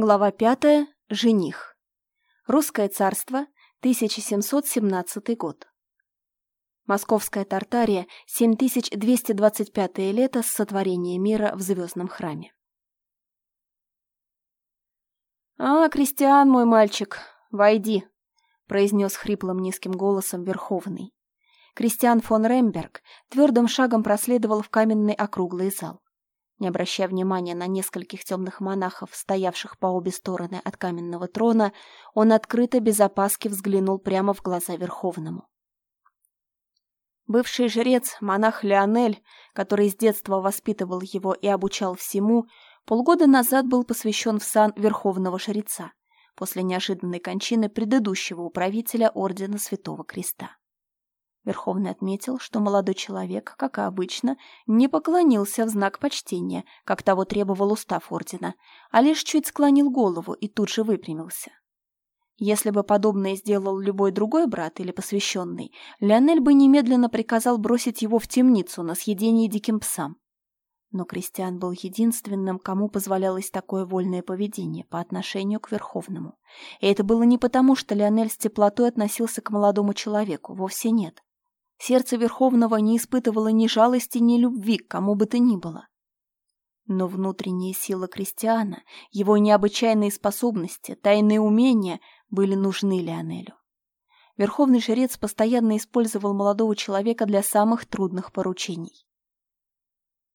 Глава пятая. Жених. Русское царство. 1717 год. Московская Тартария. 7225 лето с сотворения мира в звездном храме. «А, Кристиан, мой мальчик, войди», — произнес хриплым низким голосом Верховный. Кристиан фон Ремберг твердым шагом проследовал в каменный округлый зал. Не обращая внимания на нескольких темных монахов, стоявших по обе стороны от каменного трона, он открыто без опаски взглянул прямо в глаза Верховному. Бывший жрец, монах Леонель, который с детства воспитывал его и обучал всему, полгода назад был посвящен в сан Верховного Жреца после неожиданной кончины предыдущего управителя Ордена Святого Креста. Верховный отметил, что молодой человек, как и обычно, не поклонился в знак почтения, как того требовал устав ордена, а лишь чуть склонил голову и тут же выпрямился. Если бы подобное сделал любой другой брат или посвященный, Леонель бы немедленно приказал бросить его в темницу на съедение диким псам. Но Кристиан был единственным, кому позволялось такое вольное поведение по отношению к Верховному. И это было не потому, что Леонель с теплотой относился к молодому человеку, вовсе нет. Сердце Верховного не испытывало ни жалости, ни любви к кому бы то ни было. Но внутренняя сила Кристиана, его необычайные способности, тайные умения были нужны Леонелю. Верховный жрец постоянно использовал молодого человека для самых трудных поручений.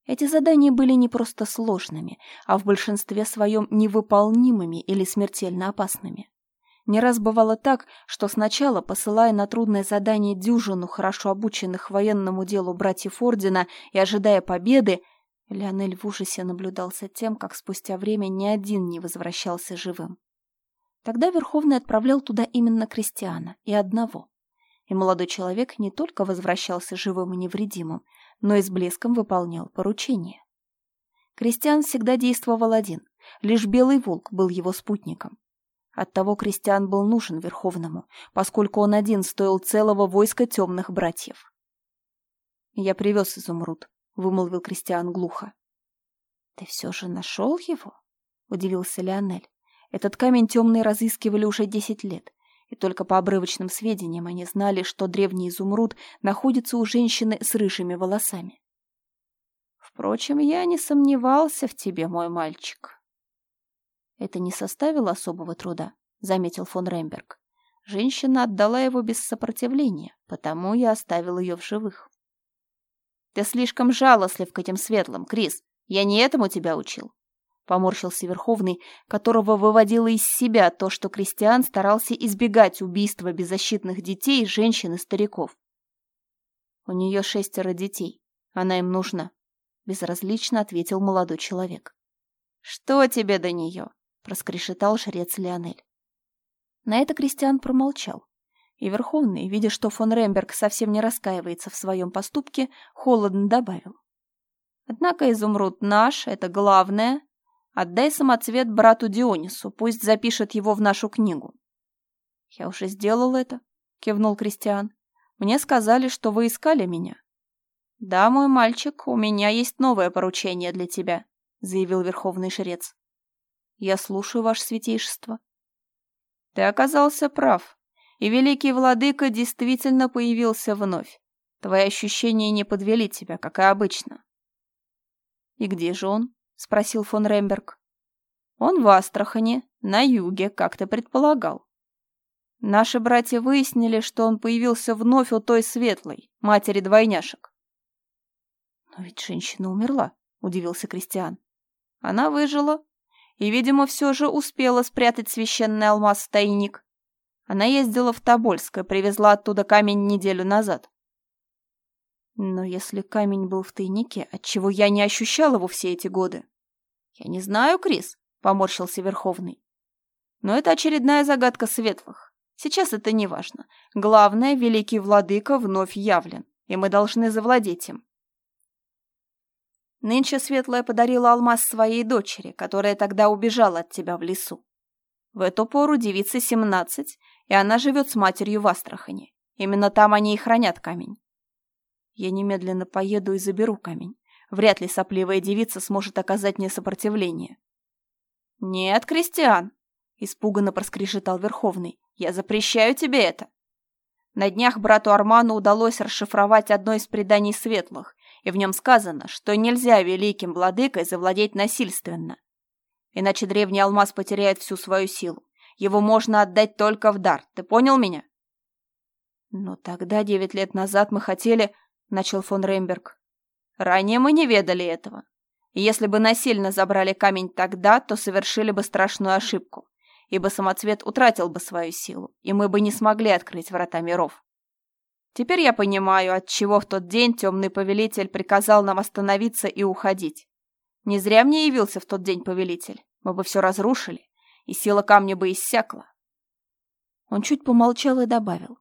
Эти задания были не просто сложными, а в большинстве своем невыполнимыми или смертельно опасными. Не раз бывало так, что сначала, посылая на трудное задание дюжину хорошо обученных военному делу братьев Ордена и ожидая победы, Леонель в ужасе наблюдал за тем, как спустя время ни один не возвращался живым. Тогда Верховный отправлял туда именно крестьяна, и одного. И молодой человек не только возвращался живым и невредимым, но и с блеском выполнял поручение. Крестьян всегда действовал один, лишь Белый Волк был его спутником. Оттого Кристиан был нужен Верховному, поскольку он один стоил целого войска темных братьев. «Я привез изумруд», — вымолвил Кристиан глухо. «Ты все же нашел его?» — удивился Леонель. «Этот камень темные разыскивали уже десять лет, и только по обрывочным сведениям они знали, что древний изумруд находится у женщины с рыжими волосами. Впрочем, я не сомневался в тебе, мой мальчик. Это не составило особого труда, заметил фон Ремберг. Женщина отдала его без сопротивления, потому я оставил ее в живых. Ты слишком жалостлив к этим светлым, Крис. Я не этому тебя учил. Поморщился Верховный, которого выводило из себя то, что Кристиан старался избегать убийства беззащитных детей, женщин и стариков. У нее шестеро детей. Она им нужна. Безразлично ответил молодой человек. Что тебе до нее? Проскрешетал жрец Леонель. На это Кристиан промолчал. И Верховный, видя, что фон Ремберг совсем не раскаивается в своем поступке, холодно добавил. «Однако изумруд наш, это главное. Отдай самоцвет брату Дионису, пусть запишет его в нашу книгу». «Я уже сделал это», — кивнул Кристиан. «Мне сказали, что вы искали меня». «Да, мой мальчик, у меня есть новое поручение для тебя», — заявил верховный жрец. Я слушаю, ваше святейшество. Ты оказался прав, и великий владыка действительно появился вновь. Твои ощущения не подвели тебя, как и обычно. И где же он? спросил фон Ремберг. Он в Астрахани, на юге, как ты предполагал. Наши братья выяснили, что он появился вновь у той светлой, матери двойняшек. Но ведь женщина умерла, удивился Кристиан. Она выжила, и, видимо, все же успела спрятать священный алмаз в тайник. Она ездила в Тобольск и привезла оттуда камень неделю назад. Но если камень был в тайнике, отчего я не ощущал его все эти годы? Я не знаю, Крис, поморщился Верховный. Но это очередная загадка светлых. Сейчас это не важно. Главное, великий владыка вновь явлен, и мы должны завладеть им. Нынче Светлая подарила алмаз своей дочери, которая тогда убежала от тебя в лесу. В эту пору девице семнадцать, и она живет с матерью в Астрахани. Именно там они и хранят камень. Я немедленно поеду и заберу камень. Вряд ли сопливая девица сможет оказать мне сопротивление. «Нет, Кристиан!» — испуганно проскрежетал Верховный. «Я запрещаю тебе это!» На днях брату Арману удалось расшифровать одно из преданий светлых, и в нем сказано, что нельзя великим владыкой завладеть насильственно. Иначе древний алмаз потеряет всю свою силу. Его можно отдать только в дар. Ты понял меня? Но тогда, девять лет назад, мы хотели... Начал фон Ремберг. Ранее мы не ведали этого. И если бы насильно забрали камень тогда, то совершили бы страшную ошибку, ибо самоцвет утратил бы свою силу, и мы бы не смогли открыть врата миров. Теперь я понимаю, от чего в тот день темный повелитель приказал нам остановиться и уходить. Не зря мне явился в тот день повелитель. Мы бы все разрушили, и сила камня бы иссякла. Он чуть помолчал и добавил.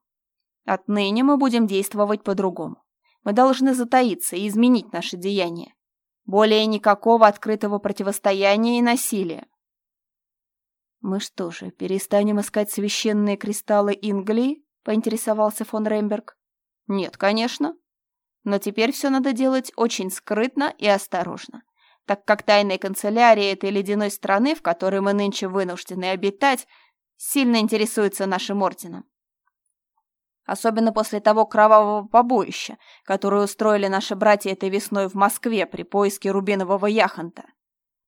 Отныне мы будем действовать по-другому. Мы должны затаиться и изменить наши деяния. Более никакого открытого противостояния и насилия. «Мы что же, перестанем искать священные кристаллы Инглии?» — поинтересовался фон Ремберг. «Нет, конечно. Но теперь все надо делать очень скрытно и осторожно, так как тайная канцелярия этой ледяной страны, в которой мы нынче вынуждены обитать, сильно интересуется нашим орденом. Особенно после того кровавого побоища, которое устроили наши братья этой весной в Москве при поиске рубинового яхонта.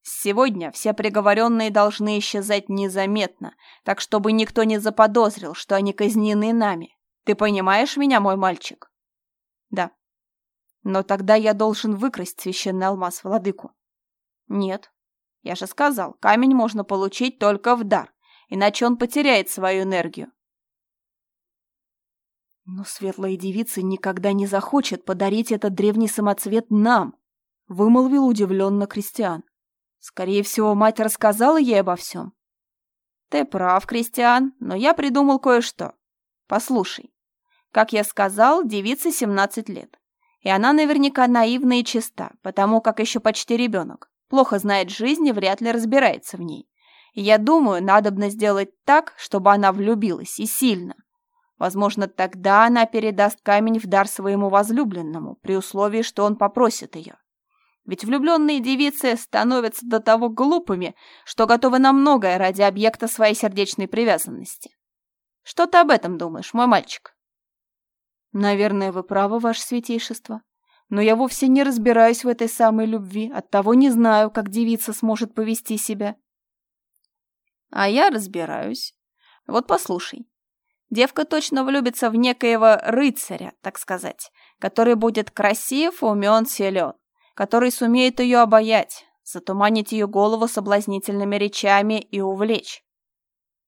Сегодня все приговоренные должны исчезать незаметно, так чтобы никто не заподозрил, что они казнены нами. Ты понимаешь меня, мой мальчик? Да. Но тогда я должен выкрасть священный алмаз, владыку. Нет. Я же сказал, камень можно получить только в дар, иначе он потеряет свою энергию. Но светлая девица никогда не захочет подарить этот древний самоцвет нам, вымолвил удивленно Кристиан. Скорее всего, мать рассказала ей обо всем. Ты прав, Кристиан, но я придумал кое-что. Послушай. Как я сказал, девице 17 лет. И она наверняка наивна и чиста, потому как еще почти ребенок. Плохо знает жизнь и вряд ли разбирается в ней. И я думаю, надобно сделать так, чтобы она влюбилась и сильно. Возможно, тогда она передаст камень в дар своему возлюбленному, при условии, что он попросит ее. Ведь влюбленные девицы становятся до того глупыми, что готовы на многое ради объекта своей сердечной привязанности. Что ты об этом думаешь, мой мальчик? Наверное, вы правы, ваше святейшество. Но я вовсе не разбираюсь в этой самой любви, оттого не знаю, как девица сможет повести себя. А я разбираюсь. Вот послушай. Девка точно влюбится в некоего рыцаря, так сказать, который будет красив, умен, силен, который сумеет ее обаять, затуманить ее голову соблазнительными речами и увлечь.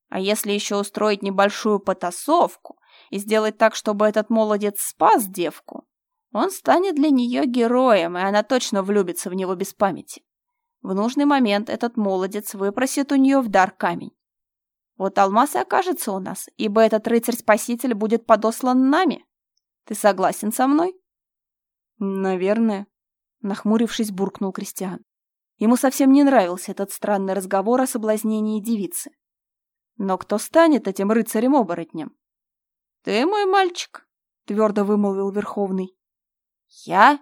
А если еще устроить небольшую потасовку и сделать так, чтобы этот молодец спас девку, он станет для нее героем, и она точно влюбится в него без памяти. В нужный момент этот молодец выпросит у нее в дар камень. Вот алмаз и окажется у нас, ибо этот рыцарь-спаситель будет подослан нами. Ты согласен со мной? Наверное, нахмурившись, буркнул Кристиан. Ему совсем не нравился этот странный разговор о соблазнении девицы. Но кто станет этим рыцарем-оборотнем? Ты мой мальчик, твердо вымолвил Верховный. Я?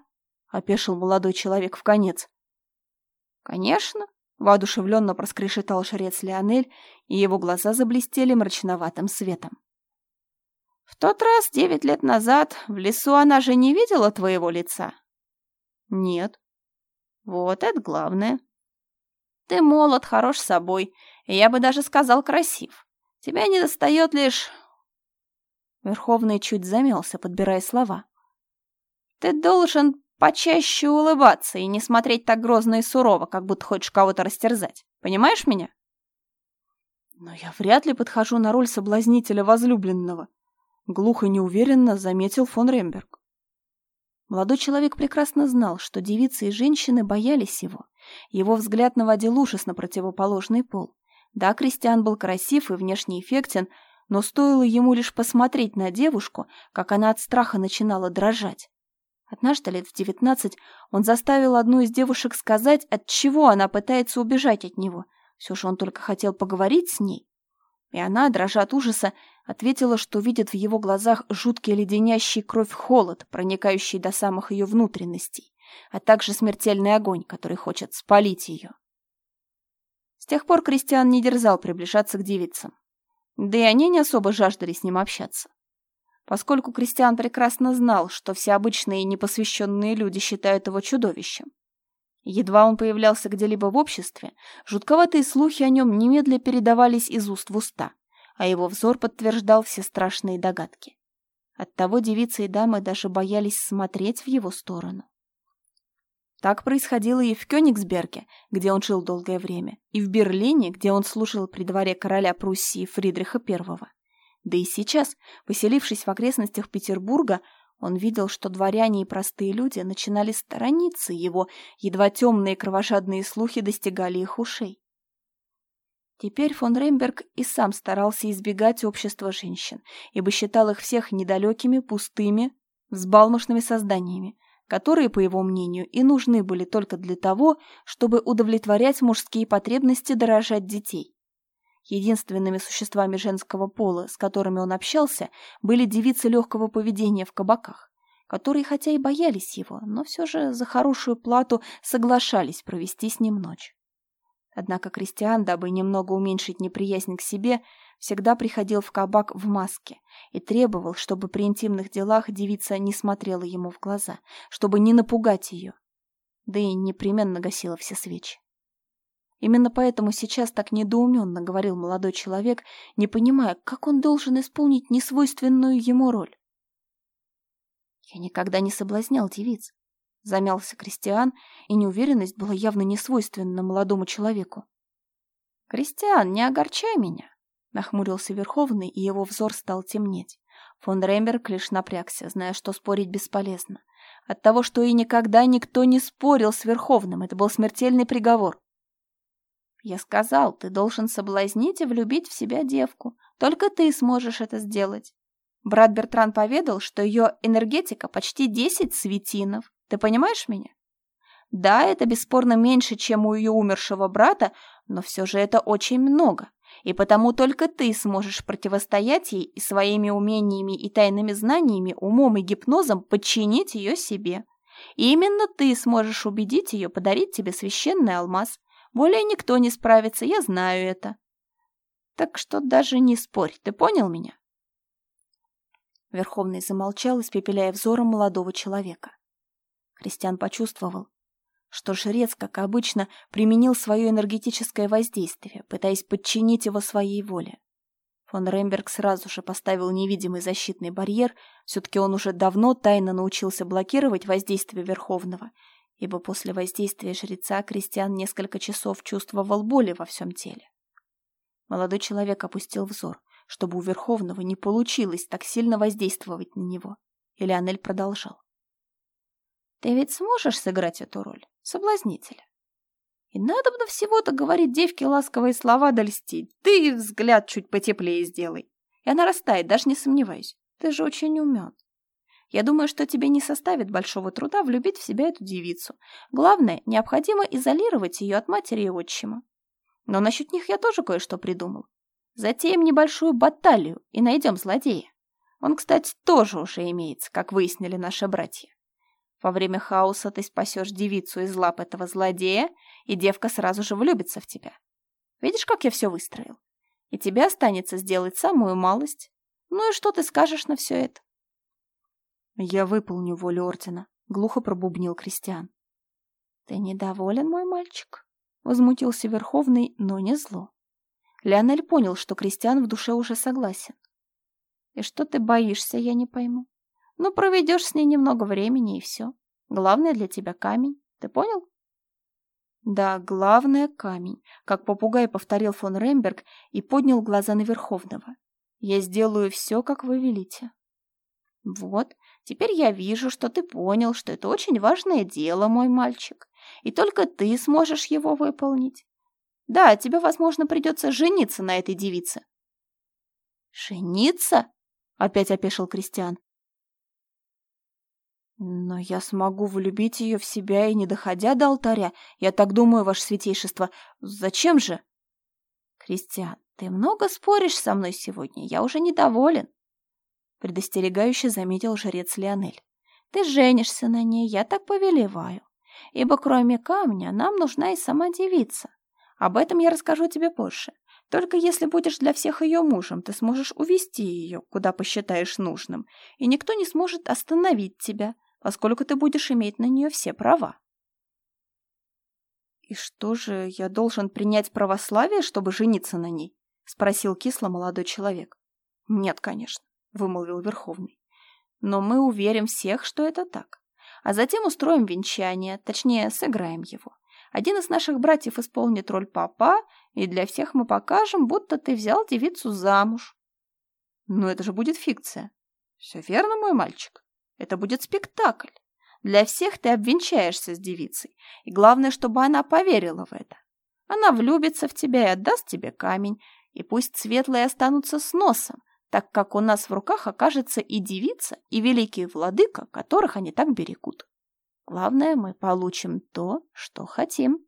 опешил молодой человек в конец. Конечно, Воодушевленно проскрешетал шрец Леонель, и его глаза заблестели мрачноватым светом. «В тот раз, девять лет назад, в лесу она же не видела твоего лица?» «Нет». «Вот это главное. Ты молод, хорош собой, и я бы даже сказал красив. Тебя не достает лишь...» Верховный чуть замялся, подбирая слова. «Ты должен почаще улыбаться и не смотреть так грозно и сурово, как будто хочешь кого-то растерзать. Понимаешь меня? Но я вряд ли подхожу на роль соблазнителя возлюбленного, глухо и неуверенно заметил фон Ремберг. Молодой человек прекрасно знал, что девицы и женщины боялись его. Его взгляд наводил ужас на противоположный пол. Да, Кристиан был красив и внешне эффектен, но стоило ему лишь посмотреть на девушку, как она от страха начинала дрожать. Однажды лет в девятнадцать он заставил одну из девушек сказать, от чего она пытается убежать от него. Все же он только хотел поговорить с ней. И она, дрожа от ужаса, ответила, что видит в его глазах жуткий леденящий кровь холод, проникающий до самых ее внутренностей, а также смертельный огонь, который хочет спалить ее. С тех пор Кристиан не дерзал приближаться к девицам. Да и они не особо жаждали с ним общаться. Поскольку Кристиан прекрасно знал, что все обычные и непосвященные люди считают его чудовищем. Едва он появлялся где-либо в обществе, жутковатые слухи о нем немедля передавались из уст в уста, а его взор подтверждал все страшные догадки. Оттого девицы и дамы даже боялись смотреть в его сторону. Так происходило и в Кёнигсберге, где он жил долгое время, и в Берлине, где он служил при дворе короля Пруссии Фридриха I. Да и сейчас, поселившись в окрестностях Петербурга, он видел, что дворяне и простые люди начинали сторониться его, едва темные кровожадные слухи достигали их ушей. Теперь фон Ремберг и сам старался избегать общества женщин, ибо считал их всех недалекими, пустыми, взбалмошными созданиями, которые, по его мнению, и нужны были только для того, чтобы удовлетворять мужские потребности дорожать детей. Единственными существами женского пола, с которыми он общался, были девицы легкого поведения в кабаках, которые хотя и боялись его, но все же за хорошую плату соглашались провести с ним ночь. Однако Кристиан, дабы немного уменьшить неприязнь к себе, всегда приходил в кабак в маске и требовал, чтобы при интимных делах девица не смотрела ему в глаза, чтобы не напугать ее, да и непременно гасила все свечи. Именно поэтому сейчас так недоуменно говорил молодой человек, не понимая, как он должен исполнить несвойственную ему роль. «Я никогда не соблазнял девиц», — замялся Кристиан, и неуверенность была явно несвойственна молодому человеку. «Кристиан, не огорчай меня», Нахмурился Верховный, и его взор стал темнеть. Фон Ремберг лишь напрягся, зная, что спорить бесполезно. От того, что и никогда никто не спорил с Верховным, это был смертельный приговор. Я сказал, ты должен соблазнить и влюбить в себя девку. Только ты сможешь это сделать. Брат Бертран поведал, что ее энергетика почти десять светинов. Ты понимаешь меня? Да, это бесспорно меньше, чем у ее умершего брата, но все же это очень много и потому только ты сможешь противостоять ей и своими умениями и тайными знаниями, умом и гипнозом подчинить ее себе. И именно ты сможешь убедить ее подарить тебе священный алмаз. Более никто не справится, я знаю это. Так что даже не спорь, ты понял меня?» Верховный замолчал, испепеляя взором молодого человека. Кристиан почувствовал, что жрец, как обычно, применил свое энергетическое воздействие, пытаясь подчинить его своей воле. Фон Ремберг сразу же поставил невидимый защитный барьер, все-таки он уже давно тайно научился блокировать воздействие Верховного, ибо после воздействия жреца Кристиан несколько часов чувствовал боли во всем теле. Молодой человек опустил взор, чтобы у Верховного не получилось так сильно воздействовать на него, и Леонель продолжал. «Ты ведь сможешь сыграть эту роль?» соблазнителя. И надо бы всего-то говорить девке ласковые слова да льстить. Ты взгляд чуть потеплее сделай. И она растает, даже не сомневаюсь. Ты же очень умен. Я думаю, что тебе не составит большого труда влюбить в себя эту девицу. Главное, необходимо изолировать ее от матери и отчима. Но насчет них я тоже кое-что придумал. Затеем небольшую баталию и найдем злодея. Он, кстати, тоже уже имеется, как выяснили наши братья. Во время хаоса ты спасешь девицу из лап этого злодея, и девка сразу же влюбится в тебя. Видишь, как я все выстроил? И тебе останется сделать самую малость. Ну и что ты скажешь на все это? Я выполню волю ордена, глухо пробубнил Кристиан. Ты недоволен, мой мальчик? Возмутился Верховный, но не зло. Леонель понял, что Кристиан в душе уже согласен. И что ты боишься, я не пойму. Ну, проведешь с ней немного времени и все. Главное для тебя камень. Ты понял? Да, главное камень, как попугай повторил фон Ремберг и поднял глаза на Верховного. Я сделаю все, как вы велите. Вот, теперь я вижу, что ты понял, что это очень важное дело, мой мальчик, и только ты сможешь его выполнить. Да, тебе, возможно, придется жениться на этой девице. Жениться? Опять опешил Кристиан. Но я смогу влюбить ее в себя и не доходя до алтаря. Я так думаю, ваше святейшество. Зачем же? Кристиан, ты много споришь со мной сегодня. Я уже недоволен. Предостерегающе заметил жрец Леонель. Ты женишься на ней, я так повелеваю. Ибо кроме камня нам нужна и сама девица. Об этом я расскажу тебе позже. Только если будешь для всех ее мужем, ты сможешь увести ее, куда посчитаешь нужным, и никто не сможет остановить тебя, поскольку ты будешь иметь на нее все права. «И что же, я должен принять православие, чтобы жениться на ней?» — спросил кисло молодой человек. «Нет, конечно», — вымолвил Верховный. «Но мы уверим всех, что это так. А затем устроим венчание, точнее, сыграем его. Один из наших братьев исполнит роль папа, и для всех мы покажем, будто ты взял девицу замуж. Но это же будет фикция. Все верно, мой мальчик. Это будет спектакль. Для всех ты обвенчаешься с девицей, и главное, чтобы она поверила в это. Она влюбится в тебя и отдаст тебе камень, и пусть светлые останутся с носом, так как у нас в руках окажется и девица, и великий владыка, которых они так берегут. Главное, мы получим то, что хотим.